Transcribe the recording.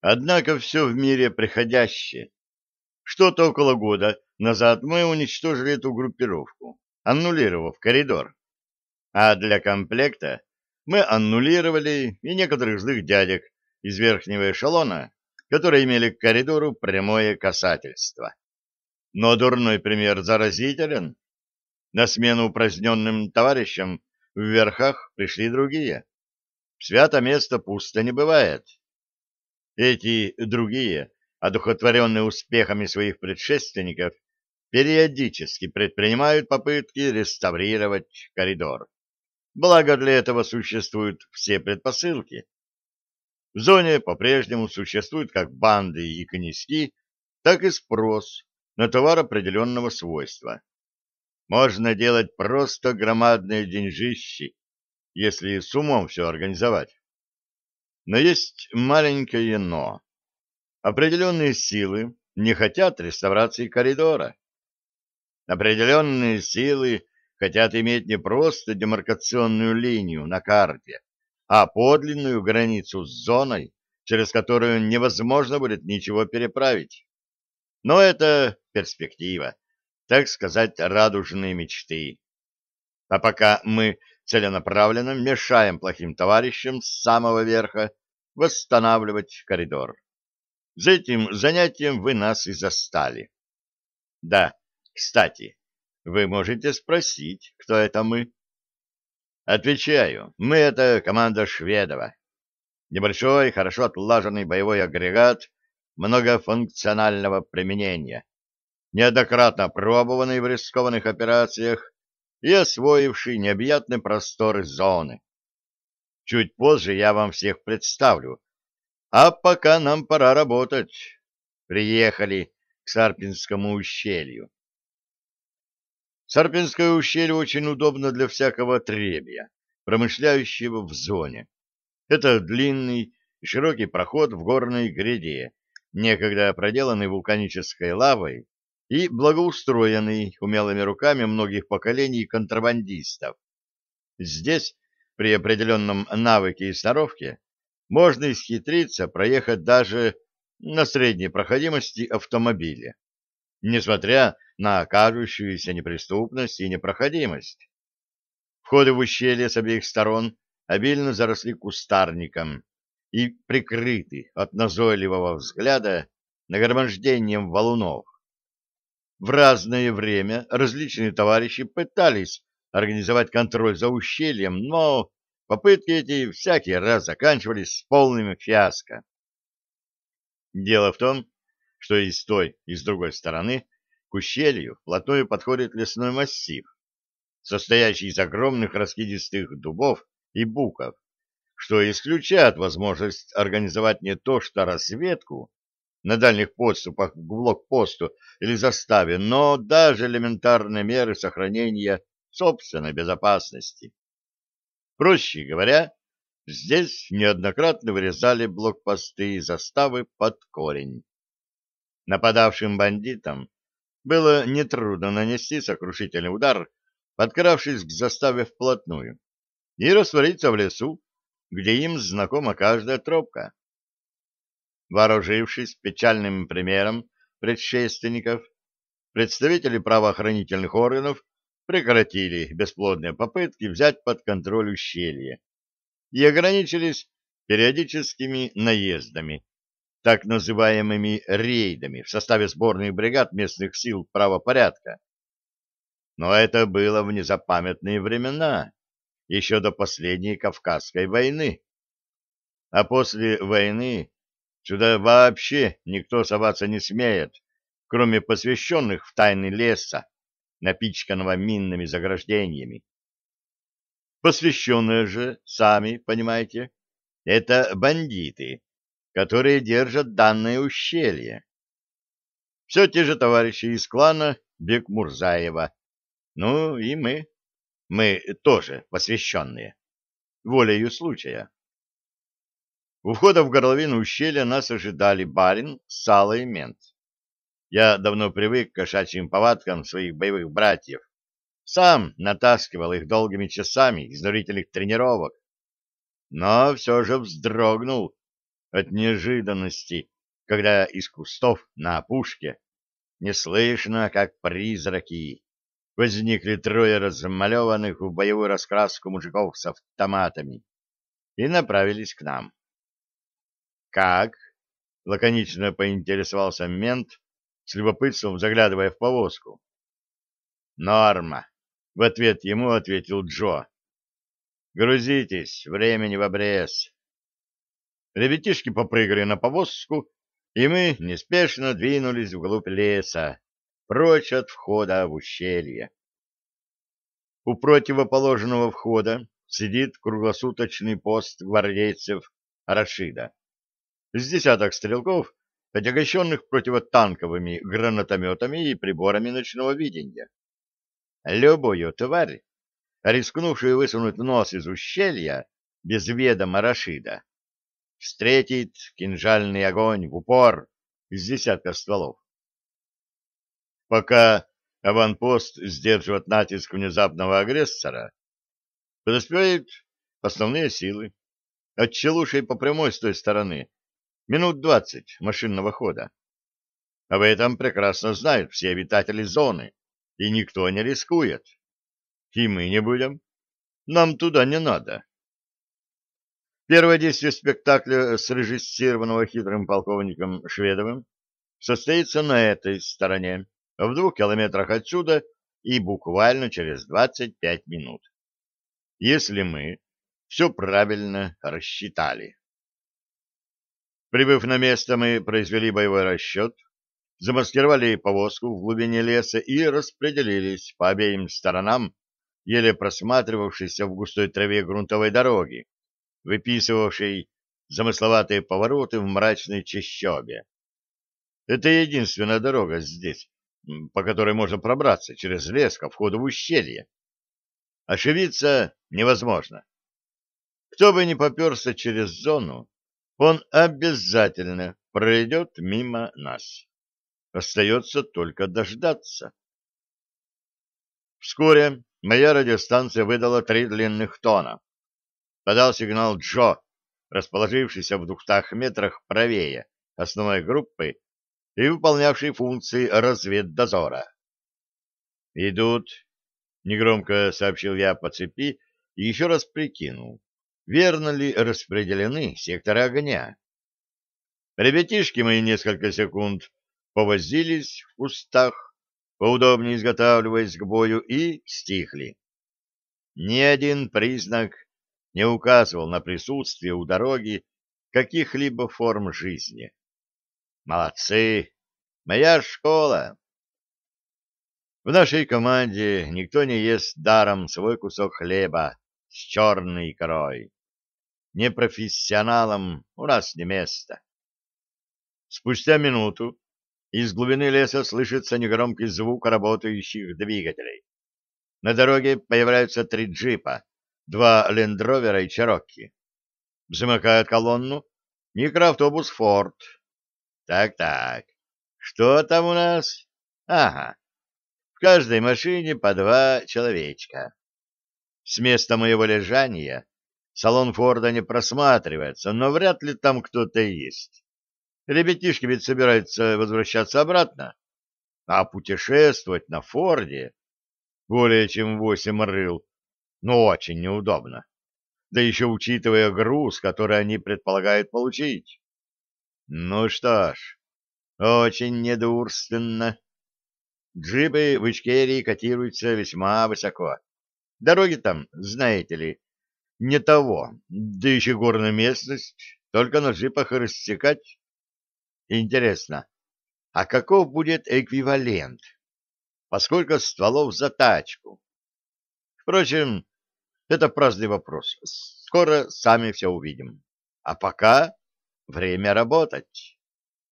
Однако все в мире приходящее. Что-то около года назад мы уничтожили эту группировку, аннулировав коридор. А для комплекта мы аннулировали и некоторых злых дядек из верхнего эшелона, которые имели к коридору прямое касательство. Но дурной пример заразителен. На смену упраздненным товарищам в верхах пришли другие. Свято место пусто не бывает. Эти другие, одухотворенные успехами своих предшественников, периодически предпринимают попытки реставрировать коридор. Благо для этого существуют все предпосылки. В зоне по-прежнему существуют как банды и коньяки, так и спрос на товар определенного свойства. Можно делать просто громадные деньжищи, если с умом все организовать. Но есть маленькое «но». Определенные силы не хотят реставрации коридора. Определенные силы хотят иметь не просто демаркационную линию на карте, а подлинную границу с зоной, через которую невозможно будет ничего переправить. Но это перспектива, так сказать, радужные мечты. А пока мы целенаправленно мешаем плохим товарищам с самого верха восстанавливать коридор. За этим занятием вы нас и застали. Да, кстати, вы можете спросить, кто это мы. Отвечаю, мы — это команда Шведова. Небольшой, хорошо отлаженный боевой агрегат многофункционального применения, неоднократно пробованный в рискованных операциях и освоивший необъятные просторы зоны. Чуть позже я вам всех представлю, а пока нам пора работать. Приехали к Сарпинскому ущелью. Сарпинское ущелье очень удобно для всякого требия, промышляющего в зоне. Это длинный широкий проход в горной гряде, некогда проделанный вулканической лавой и благоустроенный умелыми руками многих поколений контрабандистов. Здесь, при определенном навыке и сноровке, можно исхитриться проехать даже на средней проходимости автомобиля, несмотря на кажущуюся неприступность и непроходимость. Входы в ущелье с обеих сторон обильно заросли кустарником и прикрыты от назойливого взгляда нагромождением валунов. В разное время различные товарищи пытались организовать контроль за ущельем, но попытки эти всякий раз заканчивались с полным фиаско. Дело в том, что и с той, и с другой стороны к ущелью вплотную подходит лесной массив, состоящий из огромных раскидистых дубов и буков, что исключает возможность организовать не то что разведку на дальних подступах к блокпосту или заставе, но даже элементарные меры сохранения собственной безопасности. Проще говоря, здесь неоднократно вырезали блокпосты и заставы под корень. Нападавшим бандитам было нетрудно нанести сокрушительный удар, подкравшись к заставе вплотную, и раствориться в лесу, где им знакома каждая тропка. Вооружившись печальным примером предшественников, представители правоохранительных органов прекратили бесплодные попытки взять под контроль ущелье и ограничились периодическими наездами, так называемыми рейдами в составе сборных бригад местных сил правопорядка. Но это было в незапамятные времена, еще до последней Кавказской войны. А после войны сюда вообще никто соваться не смеет, кроме посвященных в тайны леса, напичканного минными заграждениями. Посвященные же, сами понимаете, это бандиты, которые держат данное ущелье. Все те же товарищи из клана Бекмурзаева. Ну и мы. Мы тоже посвященные. Волею случая. У входа в горловину ущелья нас ожидали барин, сало и мент. Я давно привык к кошачьим повадкам своих боевых братьев. Сам натаскивал их долгими часами изнурительных тренировок. Но все же вздрогнул, от неожиданности, когда из кустов на опушке, неслышно, как призраки, возникли трое размалеванных в боевую раскраску мужиков с автоматами и направились к нам. «Как?» — лаконично поинтересовался мент, с любопытством заглядывая в повозку. «Норма», — в ответ ему ответил Джо. «Грузитесь, времени в обрез». Ребятишки попрыгали на повозку, и мы неспешно двинулись вглубь леса, прочь от входа в ущелье. У противоположного входа сидит круглосуточный пост гвардейцев Рашида. С десяток стрелков, отягощенных противотанковыми гранатометами и приборами ночного видения. Любую тварь, рискнувшую высунуть нос из ущелья без ведома Рашида, встретит кинжальный огонь в упор из десятка стволов. Пока аванпост сдерживает натиск внезапного агрессора, подоспевают основные силы. От Челушей по прямой с той стороны минут двадцать машинного хода. Об этом прекрасно знают все обитатели зоны, и никто не рискует. И мы не будем. Нам туда не надо. Первое действие спектакля, срежиссированного хитрым полковником Шведовым, состоится на этой стороне, в двух километрах отсюда и буквально через 25 минут. Если мы все правильно рассчитали. Прибыв на место, мы произвели боевой расчет, замаскировали повозку в глубине леса и распределились по обеим сторонам еле просматривавшейся в густой траве грунтовой дороги, выписывавшей замысловатые повороты в мрачной чащобе. Это единственная дорога здесь, по которой можно пробраться через лес ко входу в ущелье. Ошибиться невозможно. Кто бы ни поперся через зону, он обязательно пройдет мимо нас. Остается только дождаться. Вскоре моя радиостанция выдала три длинных тона. Подал сигнал Джо, расположившийся в двухстах метрах правее основной группы и выполнявший функции разведдозора. «Идут», — негромко сообщил я по цепи и еще раз прикинул, верно ли распределены секторы огня. Ребятишки мои несколько секунд повозились в кустах, поудобнее изготавливаясь к бою, и стихли. Ни один признак не указывал на присутствие у дороги каких-либо форм жизни. Молодцы! Моя школа! В нашей команде никто не ест даром свой кусок хлеба с черной икрой. Непрофессионалам у нас не место. Спустя минуту из глубины леса слышится негромкий звук работающих двигателей. На дороге появляются три джипа, два лендровера и черокки. Замыкает колонну микроавтобус «Форд». Так-так, что там у нас? Ага, в каждой машине по два человечка. С места моего лежания салон Форда не просматривается, но вряд ли там кто-то есть. Ребятишки ведь собираются возвращаться обратно, а путешествовать на Форде более чем восемь рыл, ну, очень неудобно. Да еще учитывая груз, который они предполагают получить. Ну что ж, очень недурственно. Джипы в Ичкерии котируются весьма высоко. Дороги там, знаете ли, не того, да еще горная местность, только на джипах рассекать. Интересно, а каков будет эквивалент? Поскольку стволов за тачку? Впрочем, это праздный вопрос. Скоро сами все увидим. А пока время работать.